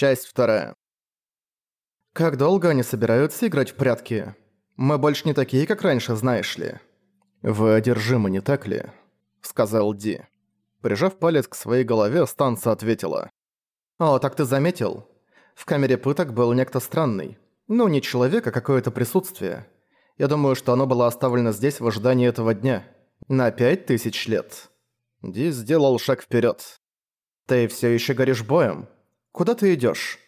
Часть вторая. Как долго они собираются играть в прятки? Мы больше не такие, как раньше, знаешь ли. Вы одержимы, не так ли? Сказал Ди. Прижав палец к своей голове, станция ответила. «О, так ты заметил? В камере пыток был некто странный. Ну, не человек, а какое-то присутствие. Я думаю, что оно было оставлено здесь в ожидании этого дня. На пять тысяч лет». Ди сделал шаг вперед. «Ты все еще горишь боем? Куда ты идешь?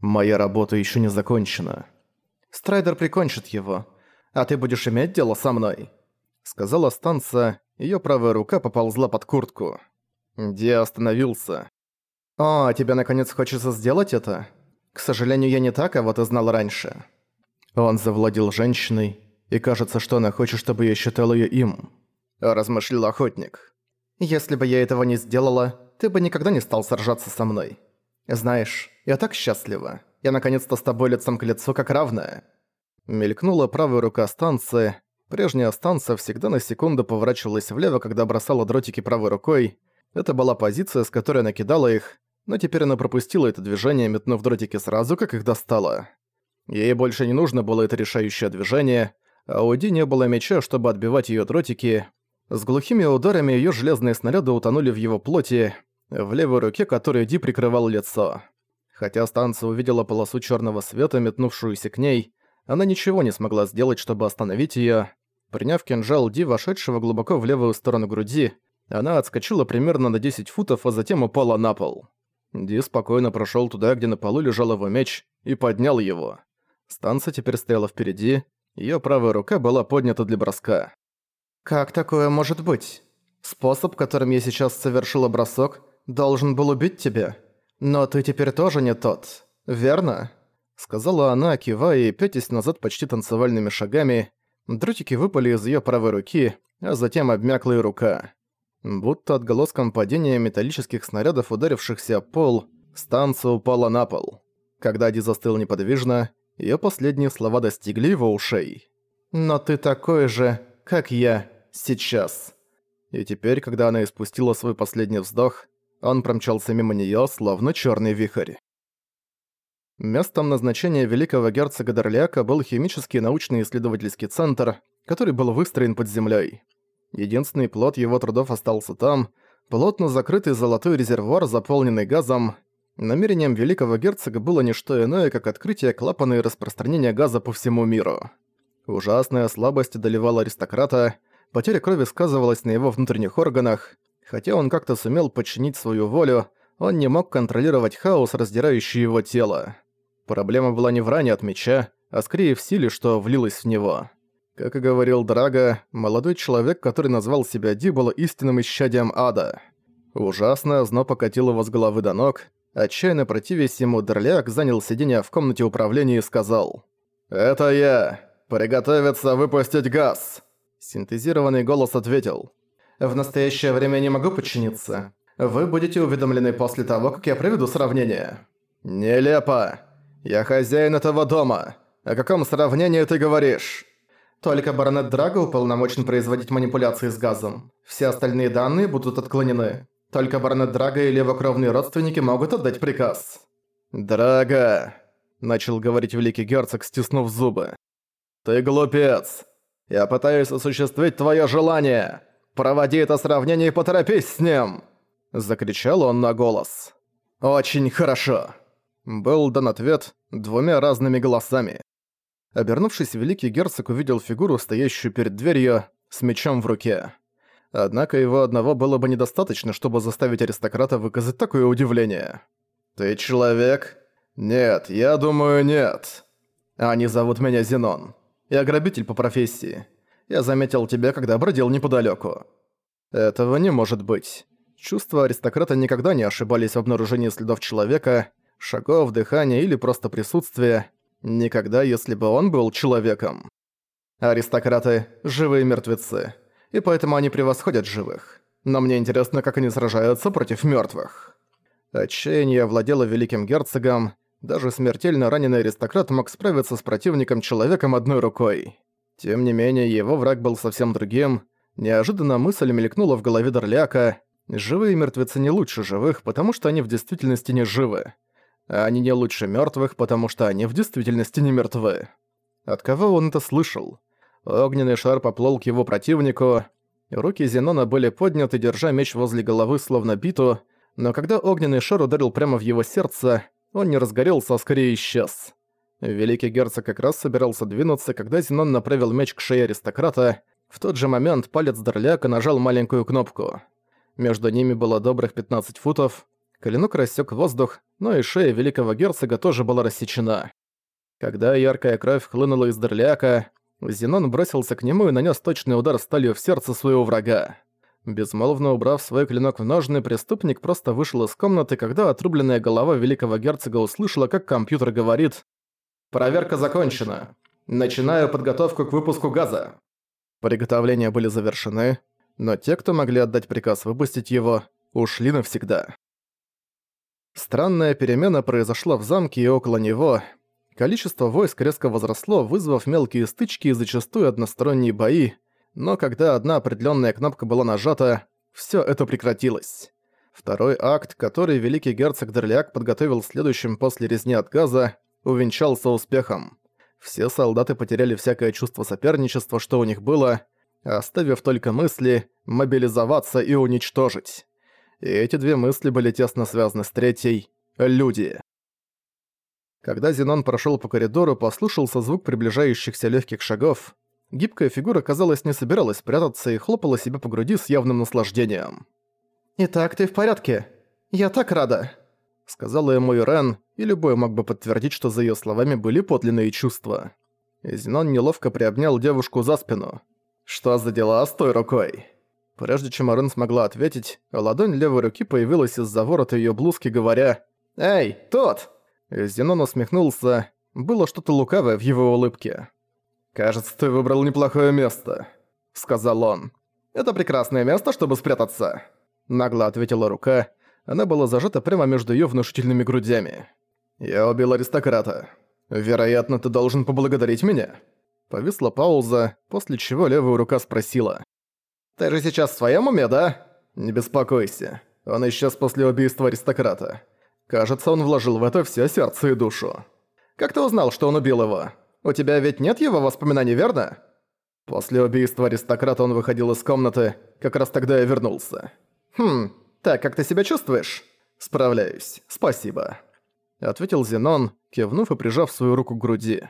«Моя работа еще не закончена. Страйдер прикончит его, а ты будешь иметь дело со мной», — сказала станция, ее правая рука поползла под куртку. Ди остановился. «О, тебе наконец хочется сделать это? К сожалению, я не так, а вот и знал раньше». Он завладел женщиной, и кажется, что она хочет, чтобы я считал ее им. Размышлял охотник. «Если бы я этого не сделала, ты бы никогда не стал сражаться со мной. Знаешь, я так счастлива. Я наконец-то с тобой лицом к лицу как равная». Мелькнула правая рука станции. Прежняя станция всегда на секунду поворачивалась влево, когда бросала дротики правой рукой, это была позиция, с которой она кидала их, но теперь она пропустила это движение, метнув дротики сразу, как их достала. Ей больше не нужно было это решающее движение, а у Ди не было меча, чтобы отбивать её дротики. С глухими ударами её железные снаряды утонули в его плоти, в левой руке которой Ди прикрывал лицо. Хотя станция увидела полосу чёрного света, метнувшуюся к ней, она ничего не смогла сделать, чтобы остановить её. Приняв кинжал Ди, вошедшего глубоко в левую сторону груди, она отскочила примерно на 10 футов, а затем упала на пол. Ди спокойно прошёл туда, где на полу лежал его меч, и поднял его. Станция теперь стояла впереди, её правая рука была поднята для броска. «Как такое может быть? Способ, которым я сейчас совершила бросок, должен был убить тебя. Но ты теперь тоже не тот, верно?» Сказала она, кивая и пятясь назад почти танцевальными шагами. Дротики выпали из её правой руки, а затем обмякла и рука. Будто отголоском падения металлических снарядов, ударившихся о пол, станция упала на пол. Когда Ди застыл неподвижно, её последние слова достигли его ушей. «Но ты такой же, как я, сейчас». И теперь, когда она испустила свой последний вздох, он промчался мимо неё, словно чёрный вихрь. Местом назначения великого герцога Дорляка был химический научный исследовательский центр, который был выстроен под землей. Единственный плод его трудов остался там, плотно закрытый золотой резервуар, заполненный газом. Намерением великого герцога было не что иное, как открытие клапана и распространение газа по всему миру. Ужасная слабость одолевала аристократа, потеря крови сказывалась на его внутренних органах, хотя он как-то сумел подчинить свою волю, он не мог контролировать хаос, раздирающий его тело. Проблема была не в ране от меча, а скорее в силе, что влилась в него. Как и говорил Драга, молодой человек, который назвал себя Ди, был истинным исчадием ада. Ужасно зно покатило его с головы до ног. Отчаянно противясь ему, Дерляк занял сиденье в комнате управления и сказал «Это я! Приготовиться выпустить газ!» Синтезированный голос ответил «В настоящее время не могу подчиниться. Вы будете уведомлены после того, как я проведу сравнение». «Нелепо! Я хозяин этого дома. О каком сравнении ты говоришь?» Только баронет Драго уполномочен производить манипуляции с газом. Все остальные данные будут отклонены. Только баронет Драго или его кровные родственники могут отдать приказ. «Драго!» – начал говорить великий герцог, стиснув зубы. «Ты глупец! Я пытаюсь осуществить твое желание! Проводи это сравнение и поторопись с ним!» Закричал он на голос. «Очень хорошо!» Был дан ответ двумя разными голосами. Обернувшись, великий герцог увидел фигуру, стоящую перед дверью, с мечом в руке. Однако его одного было бы недостаточно, чтобы заставить аристократа выказать такое удивление. «Ты человек?» «Нет, я думаю, нет. Они зовут меня Зенон. Я грабитель по профессии. Я заметил тебя, когда бродил неподалёку». Этого не может быть. Чувства аристократа никогда не ошибались в обнаружении следов человека, шагов, дыхания или просто присутствия. Никогда, если бы он был человеком. Аристократы – живые мертвецы, и поэтому они превосходят живых. Но мне интересно, как они сражаются против мертвых. Отчаяние овладело великим герцогом, даже смертельно раненый аристократ мог справиться с противником-человеком одной рукой. Тем не менее, его враг был совсем другим. Неожиданно мысль мелькнула в голове Дорляка. Живые мертвецы не лучше живых, потому что они в действительности не живы. Они не лучше мертвых, потому что они в действительности не мертвы. От кого он это слышал? Огненный шар поплыл к его противнику. Руки Зенона были подняты, держа меч возле головы, словно биту, но когда огненный шар ударил прямо в его сердце, он не разгорелся, а скорее исчез. Великий герцог как раз собирался двинуться, когда Зенон направил меч к шее аристократа. В тот же момент палец Дорляка нажал маленькую кнопку. Между ними было добрых 15 футов, Клинок рассек воздух, но и шея великого герцога тоже была рассечена. Когда яркая кровь хлынула из Дерляка, Зенон бросился к нему и нанес точный удар сталью в сердце своего врага. Безмолвно убрав свой клинок в ножны, преступник просто вышел из комнаты, когда отрубленная голова великого герцога услышала, как компьютер говорит «Проверка закончена. Начинаю подготовку к выпуску газа». Приготовления были завершены, но те, кто могли отдать приказ выпустить его, ушли навсегда. Странная перемена произошла в замке и около него. Количество войск резко возросло, вызвав мелкие стычки и зачастую односторонние бои, но когда одна определенная кнопка была нажата, все это прекратилось. Второй акт, который великий герцог Дерляк подготовил следующим после резни от газа, увенчался успехом. Все солдаты потеряли всякое чувство соперничества, что у них было, оставив только мысли мобилизоваться и уничтожить. И эти две мысли были тесно связаны с третьей — люди. Когда Зенон прошёл по коридору, послышался звук приближающихся легких шагов. Гибкая фигура, казалось, не собиралась прятаться и хлопала себя по груди с явным наслаждением. «Итак, ты в порядке? Я так рада!» Сказала ему Ирен, и любой мог бы подтвердить, что за её словами были подлинные чувства. Зенон неловко приобнял девушку за спину. «Что за дела с той рукой?» Прежде чем Арен смогла ответить, ладонь левой руки появилась из-за ворота её блузки, говоря «Эй, тот!» Зенон усмехнулся. Было что-то лукавое в его улыбке. «Кажется, ты выбрал неплохое место», — сказал он. «Это прекрасное место, чтобы спрятаться», — нагло ответила рука. Она была зажата прямо между её внушительными грудями. «Я убил аристократа. Вероятно, ты должен поблагодарить меня». Повисла пауза, после чего левая рука спросила. Ты же сейчас в своем уме, да? Не беспокойся. Он исчез после убийства аристократа. Кажется, он вложил в это все сердце и душу. Как ты узнал, что он убил его? У тебя ведь нет его воспоминаний, верно? После убийства аристократа он выходил из комнаты, как раз тогда я вернулся. Хм, так, как ты себя чувствуешь? Справляюсь, спасибо. Ответил Зенон, кивнув и прижав свою руку к груди.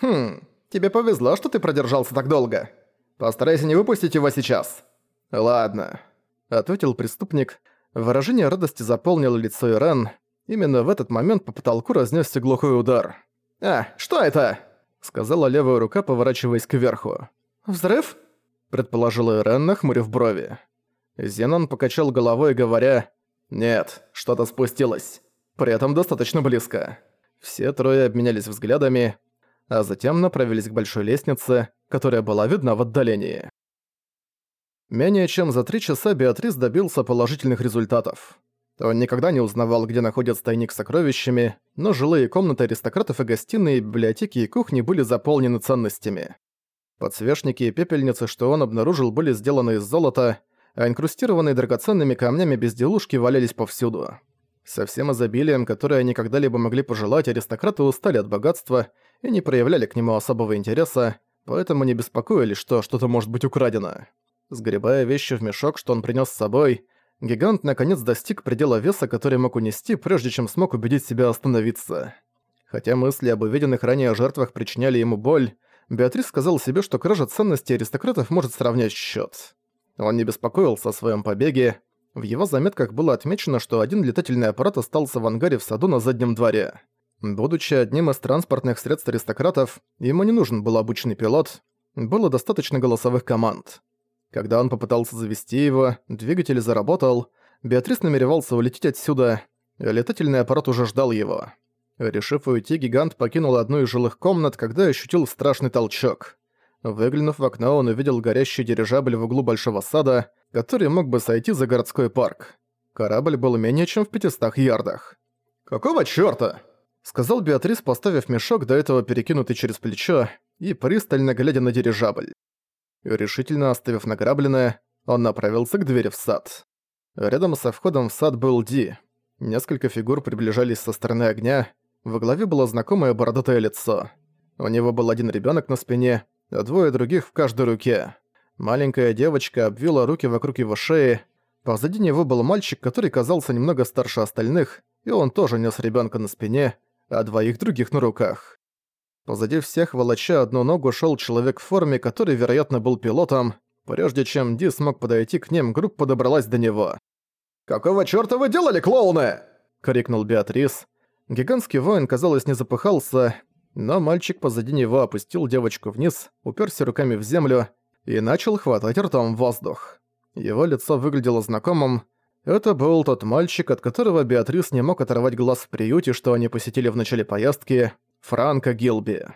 Хм, тебе повезло, что ты продержался так долго. Постарайся не выпустить его сейчас. «Ладно», — ответил преступник. Выражение радости заполнило лицо Ирен. Именно в этот момент по потолку разнесся глухой удар. «А, что это?» — сказала левая рука, поворачиваясь кверху. «Взрыв?» — предположила Ирен, нахмурив брови. Зенон покачал головой, говоря «Нет, что-то спустилось. При этом достаточно близко». Все трое обменялись взглядами, а затем направились к большой лестнице, которая была видна в отдалении. Менее чем за три часа Беатрис добился положительных результатов. Он никогда не узнавал, где находится тайник с сокровищами, но жилые комнаты аристократов и гостиные, библиотеки и кухни были заполнены ценностями. Подсвечники и пепельницы, что он обнаружил, были сделаны из золота, а инкрустированные драгоценными камнями безделушки валялись повсюду. Со всем изобилием, которое они когда-либо могли пожелать, аристократы устали от богатства и не проявляли к нему особого интереса, поэтому не беспокоились, что что-то может быть украдено. Сгребая вещи в мешок, что он принес с собой, гигант наконец достиг предела веса, который мог унести, прежде чем смог убедить себя остановиться. Хотя мысли об увиденных ранее жертвах причиняли ему боль, Беатрис сказал себе, что кража ценностей аристократов может сравнять счет. Он не беспокоился о своем побеге. В его заметках было отмечено, что один летательный аппарат остался в ангаре в саду на заднем дворе. Будучи одним из транспортных средств аристократов, ему не нужен был обычный пилот, было достаточно голосовых команд. Когда он попытался завести его, двигатель заработал, Беатрис намеревался улететь отсюда, летательный аппарат уже ждал его. Решив уйти, гигант покинул одну из жилых комнат, когда ощутил страшный толчок. Выглянув в окно, он увидел горящий дирижабль в углу большого сада, который мог бы сойти за городской парк. Корабль был менее чем в 500 ярдах. «Какого чёрта?» — сказал Беатрис, поставив мешок, до этого перекинутый через плечо, и пристально глядя на дирижабль. Решительно оставив награбленное, он направился к двери в сад. Рядом со входом в сад был Ди. Несколько фигур приближались со стороны огня. Во главе было знакомое бородатое лицо. У него был один ребенок на спине, а двое других в каждой руке. Маленькая девочка обвила руки вокруг его шеи. Позади него был мальчик, который казался немного старше остальных, и он тоже нес ребенка на спине, а двоих других на руках. Позади всех, волоча одну ногу, шел человек в форме, который, вероятно, был пилотом. Прежде чем Ди смог подойти к ним, группа добралась до него. «Какого чёрта вы делали, клоуны?» — крикнул Беатрис. Гигантский воин, казалось, не запыхался, но мальчик позади него опустил девочку вниз, уперся руками в землю и начал хватать ртом воздух. Его лицо выглядело знакомым. Это был тот мальчик, от которого Беатрис не мог оторвать глаз в приюте, что они посетили в начале поездки, Франко Гилби.